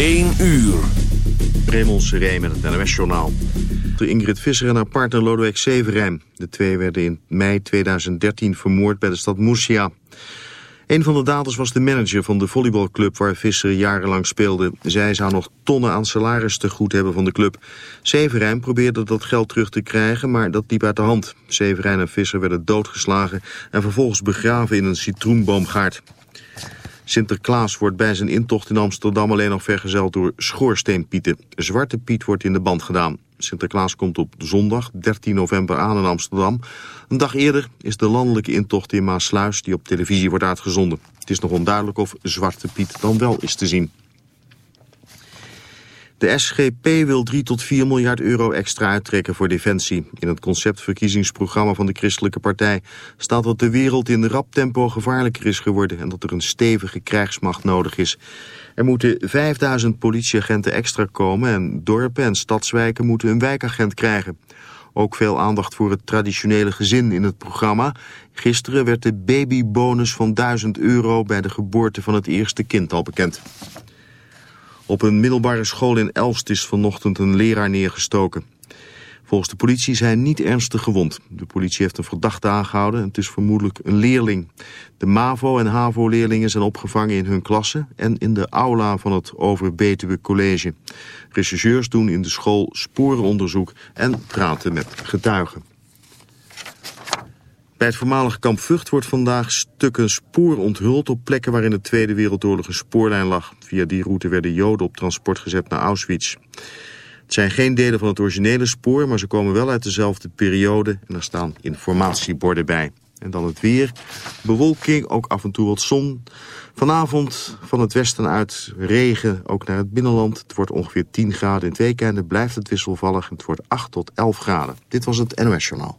1 uur. Raymond Seré met het NOS-journaal. Ingrid Visser en haar partner Lodewijk Severijn. De twee werden in mei 2013 vermoord bij de stad Murcia. Een van de daders was de manager van de volleybalclub waar Visser jarenlang speelde. Zij zou nog tonnen aan salaris te goed hebben van de club. Severijn probeerde dat geld terug te krijgen, maar dat liep uit de hand. Severijn en Visser werden doodgeslagen en vervolgens begraven in een citroenboomgaard. Sinterklaas wordt bij zijn intocht in Amsterdam alleen nog vergezeld door schoorsteenpieten. Zwarte Piet wordt in de band gedaan. Sinterklaas komt op zondag 13 november aan in Amsterdam. Een dag eerder is de landelijke intocht in Maasluis die op televisie wordt uitgezonden. Het is nog onduidelijk of Zwarte Piet dan wel is te zien. De SGP wil 3 tot 4 miljard euro extra uittrekken voor defensie. In het conceptverkiezingsprogramma van de Christelijke Partij staat dat de wereld in rap tempo gevaarlijker is geworden en dat er een stevige krijgsmacht nodig is. Er moeten 5000 politieagenten extra komen en dorpen en stadswijken moeten een wijkagent krijgen. Ook veel aandacht voor het traditionele gezin in het programma. Gisteren werd de babybonus van 1000 euro bij de geboorte van het eerste kind al bekend. Op een middelbare school in Elst is vanochtend een leraar neergestoken. Volgens de politie zijn niet ernstig gewond. De politie heeft een verdachte aangehouden en het is vermoedelijk een leerling. De MAVO- en HAVO-leerlingen zijn opgevangen in hun klasse en in de aula van het Overbetuwe College. Rechercheurs doen in de school sporenonderzoek en praten met getuigen. Bij het voormalige kamp Vught wordt vandaag stukken spoor onthuld op plekken waar in de Tweede Wereldoorlog een spoorlijn lag. Via die route werden Joden op transport gezet naar Auschwitz. Het zijn geen delen van het originele spoor, maar ze komen wel uit dezelfde periode en er staan informatieborden bij. En dan het weer. Bewolking, ook af en toe wat zon. Vanavond van het westen uit regen, ook naar het binnenland. Het wordt ongeveer 10 graden in het weekende. Blijft het wisselvallig en het wordt 8 tot 11 graden. Dit was het NOS Journaal.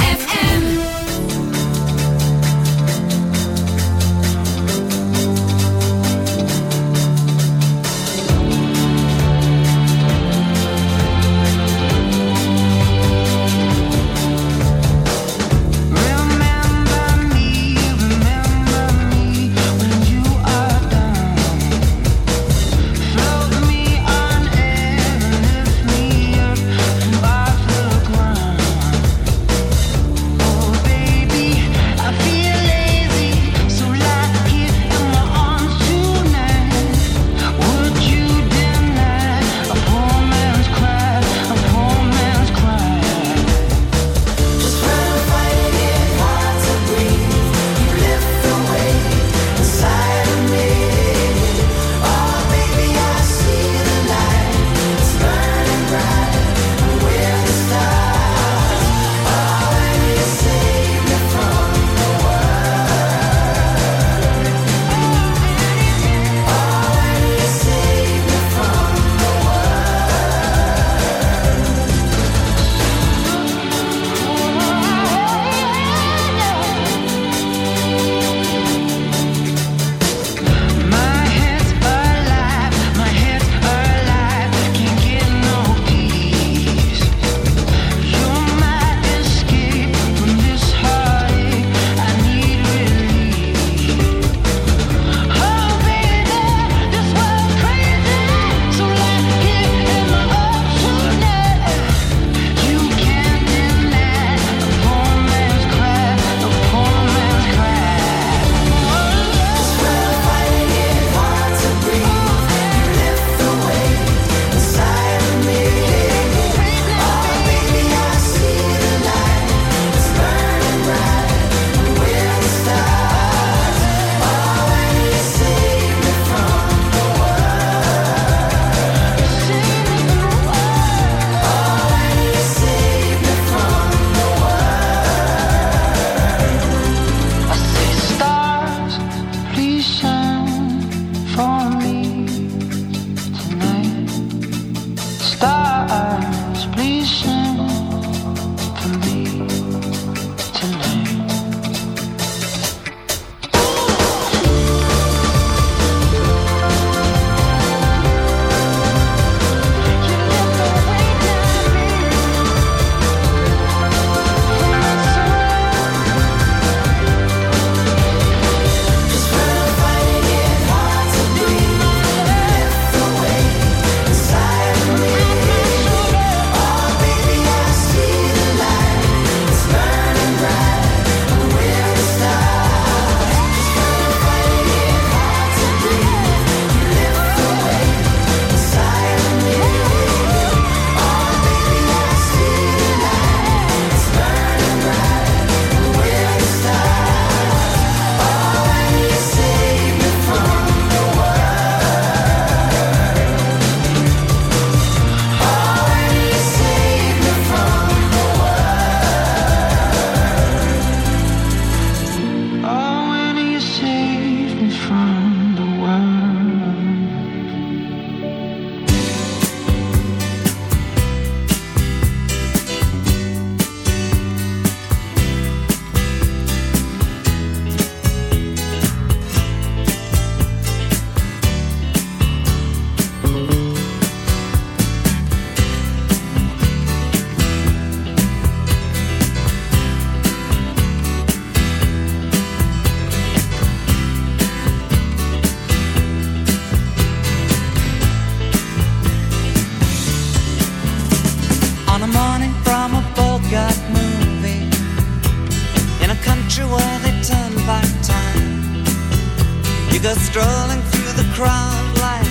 Strolling through the crowd like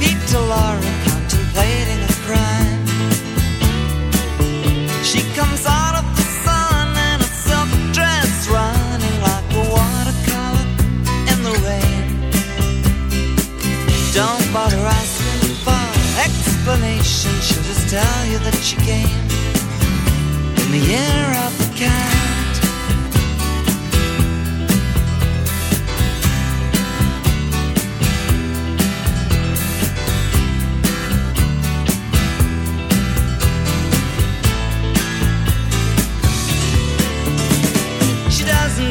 Pete Laura contemplating a crime. She comes out of the sun in a silk dress, running like a watercolor in the rain. Don't bother asking for explanation. She'll just tell you that she came in the year of the cat.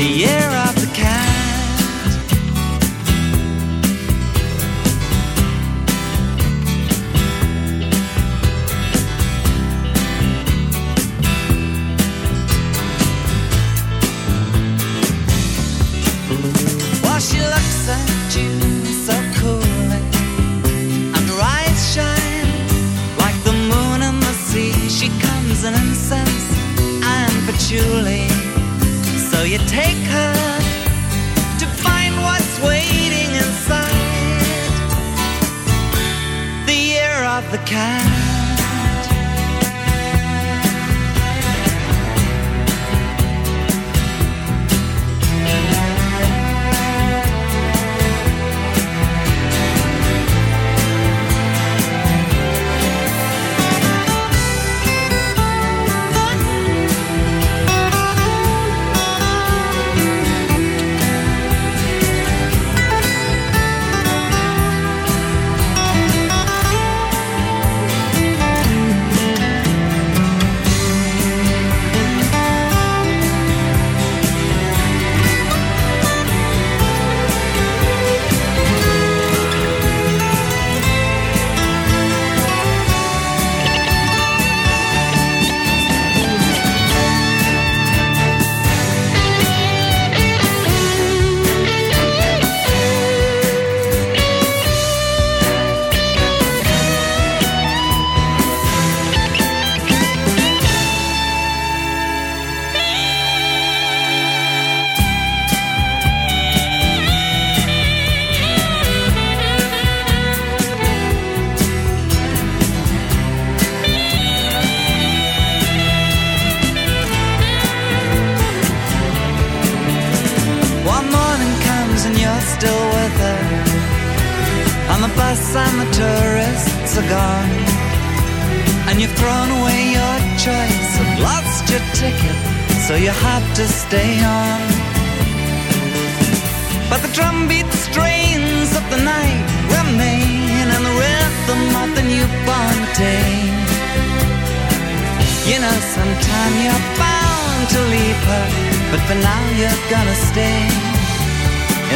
the year of the cat. While she looks at you so coolly, and her eyes shine like the moon and the sea. She comes in So you take her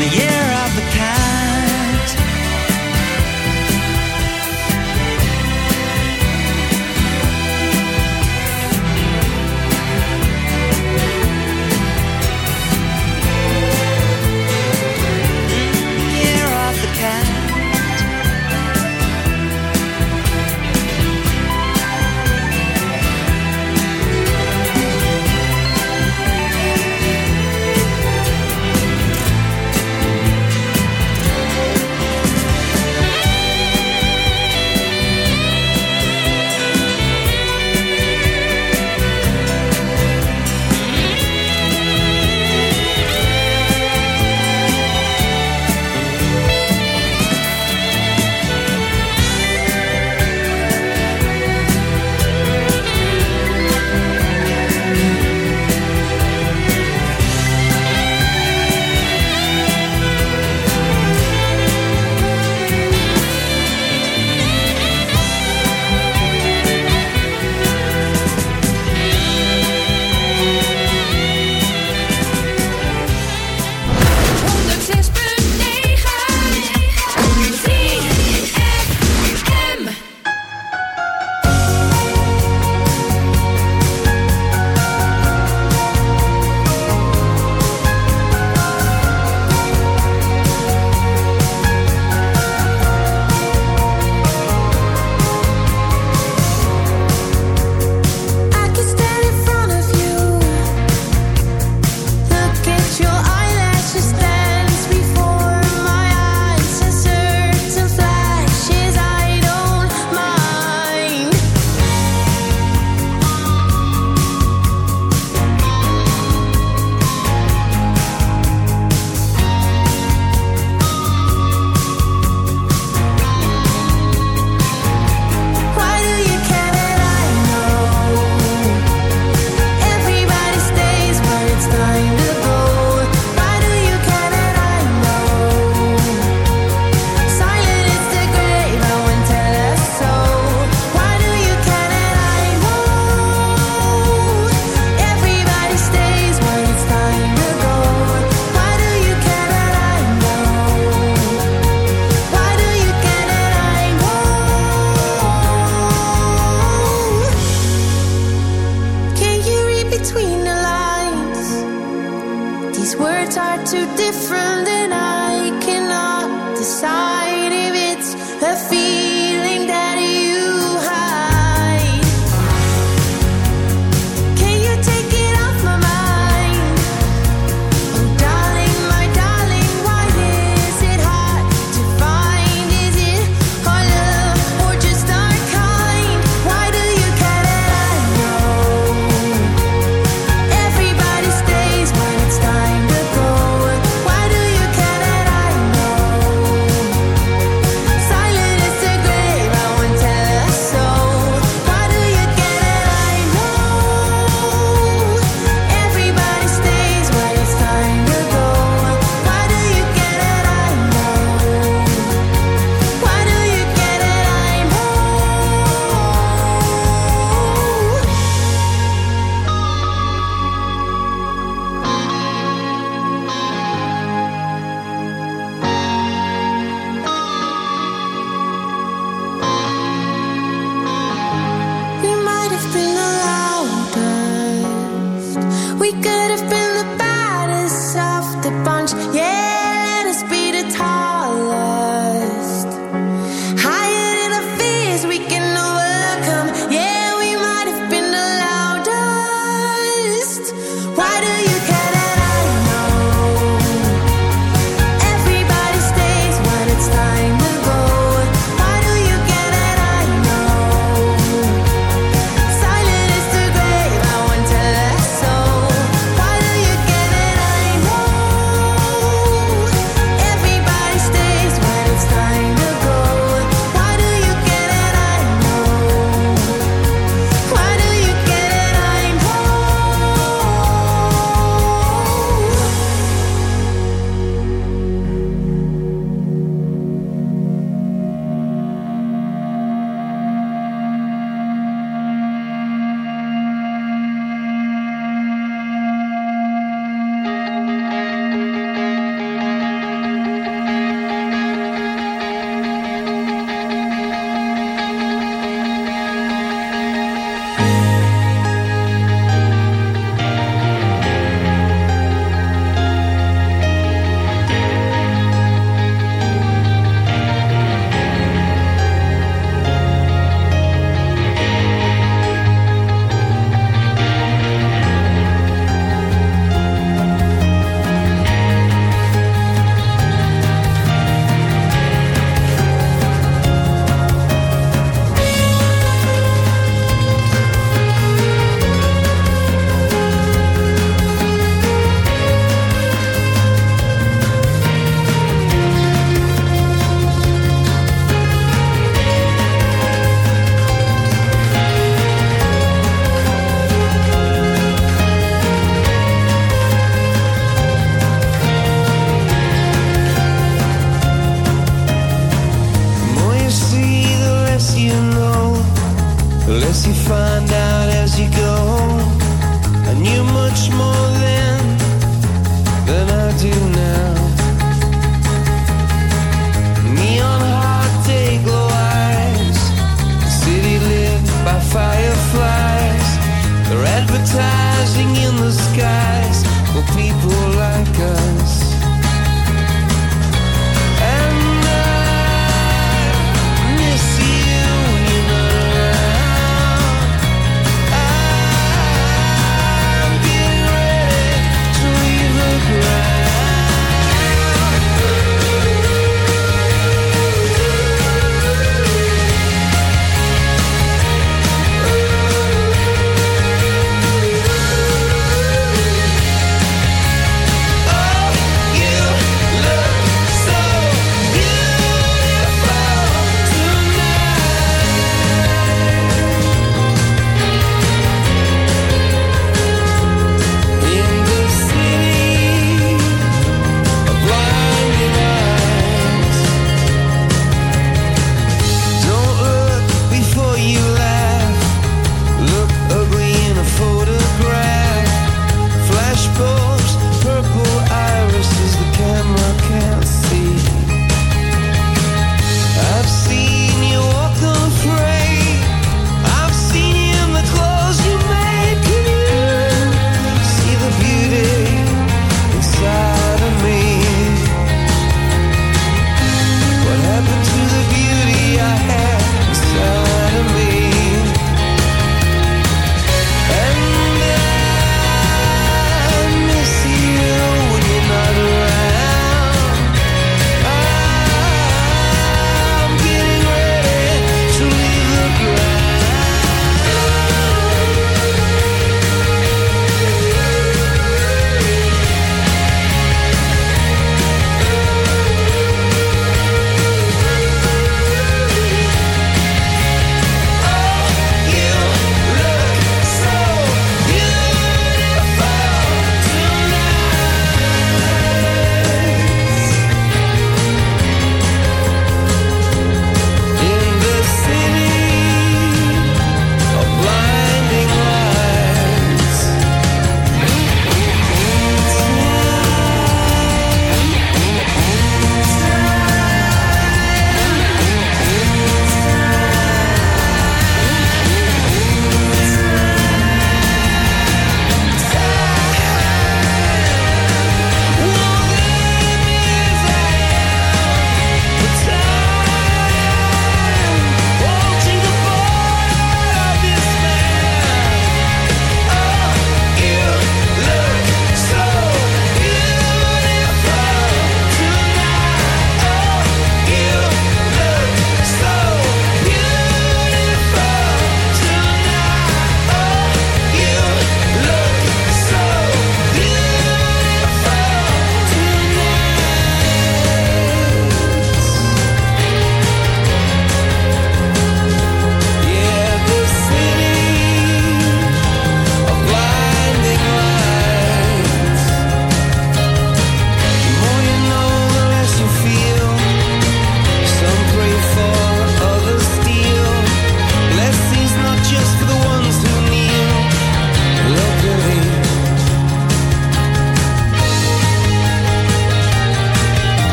in the year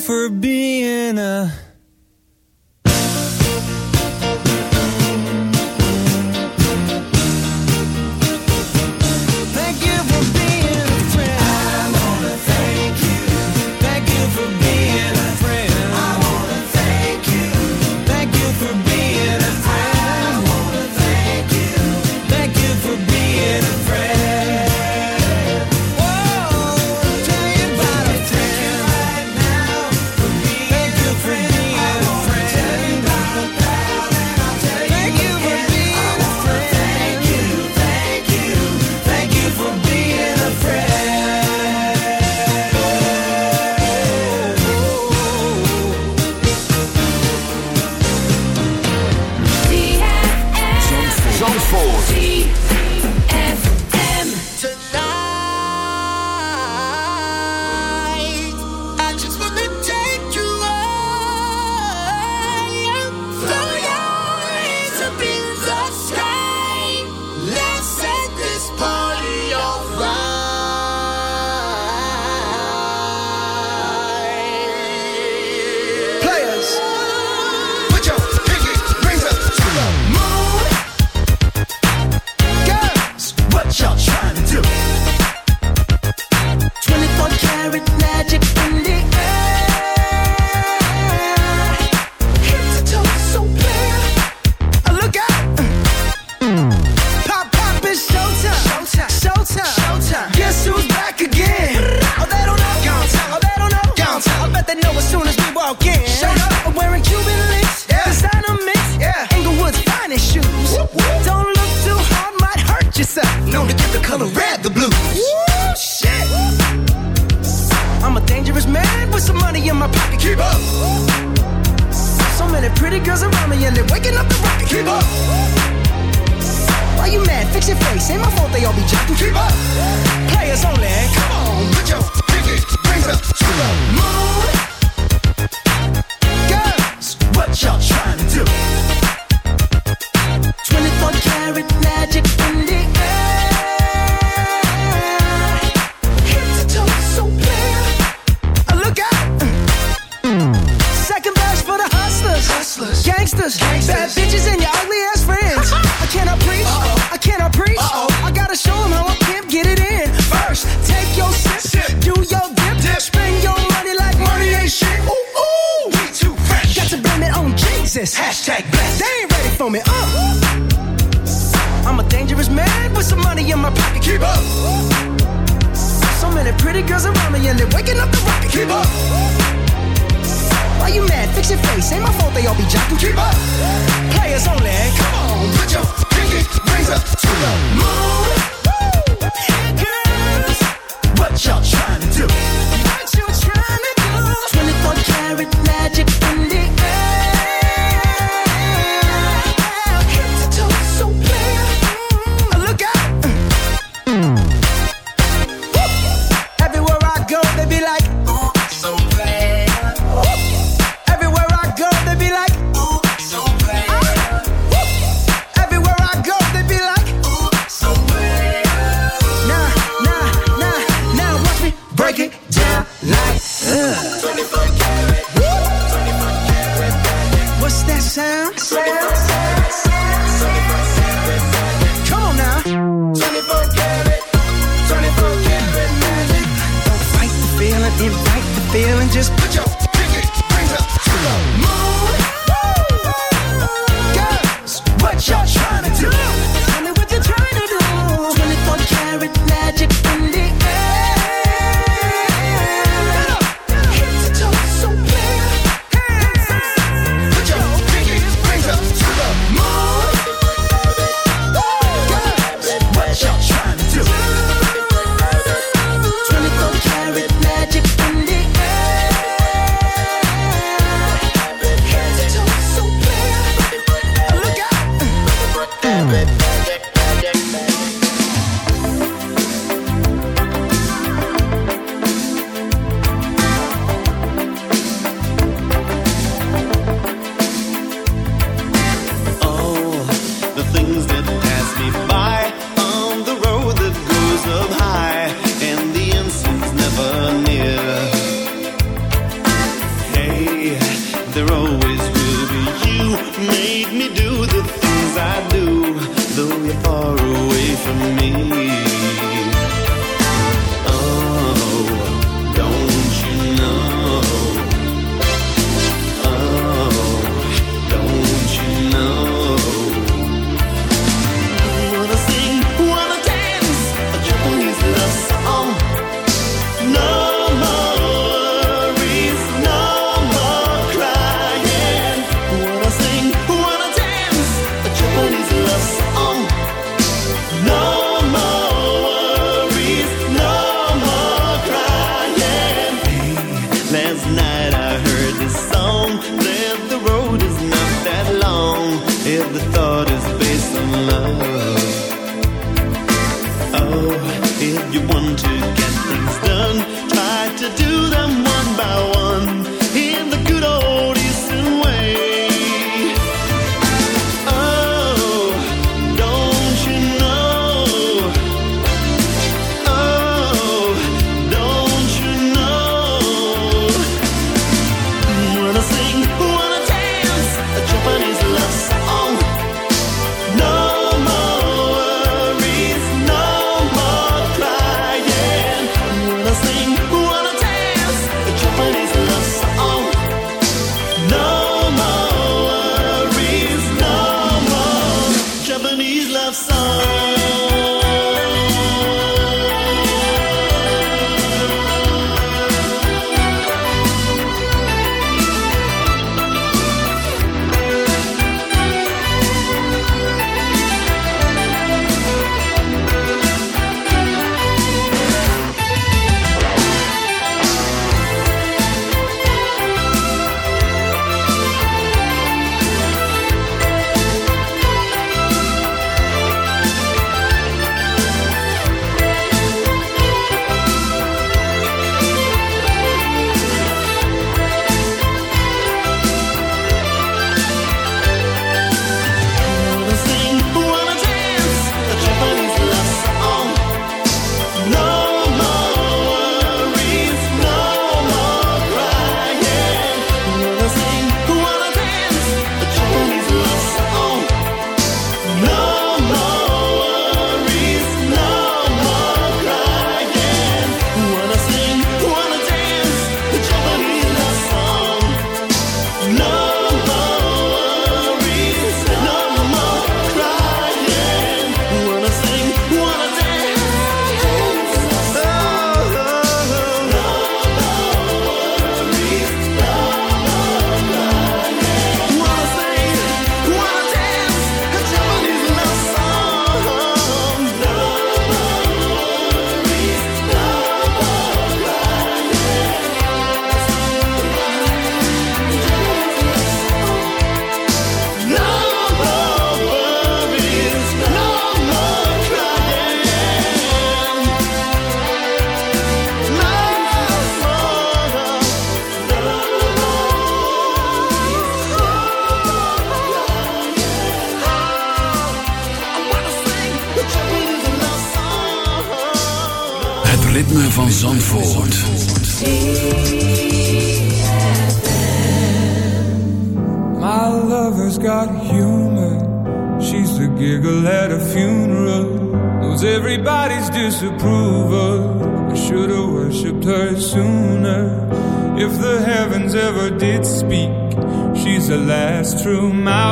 over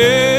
Yeah.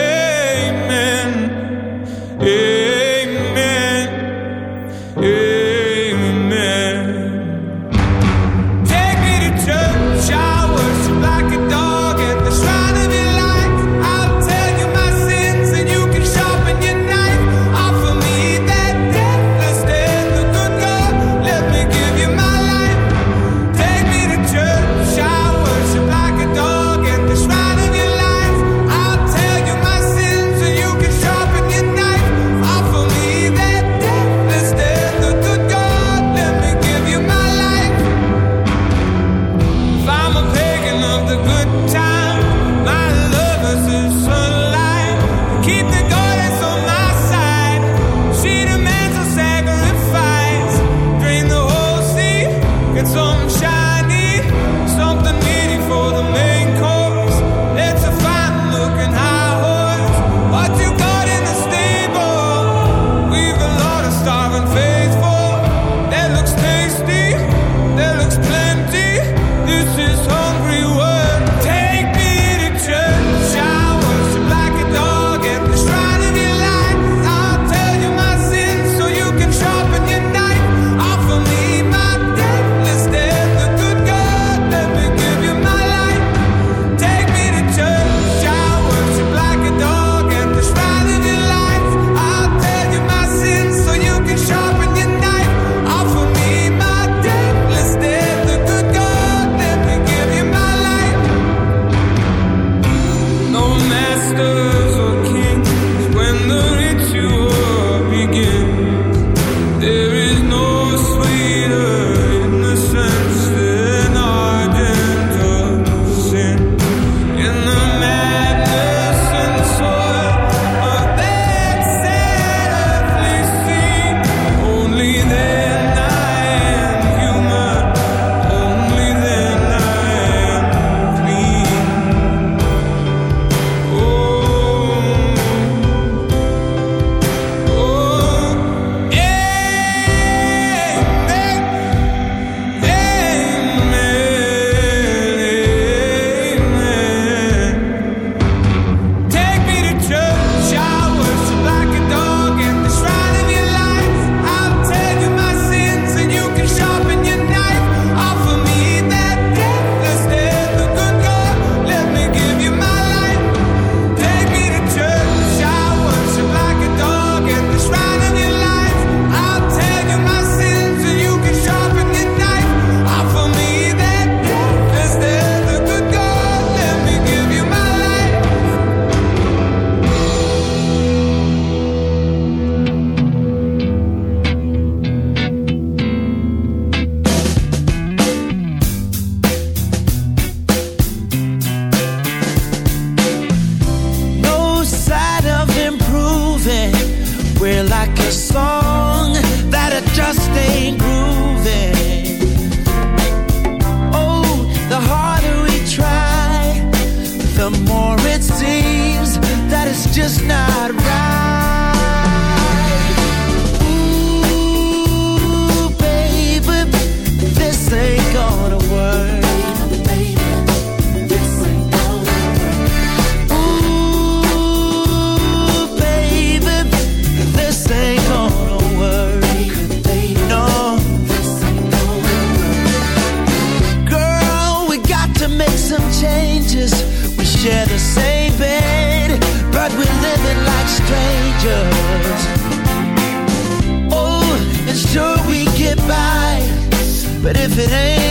a song that I just ain't grooving. Oh, the harder we try, the more it seems that it's just not. it ain't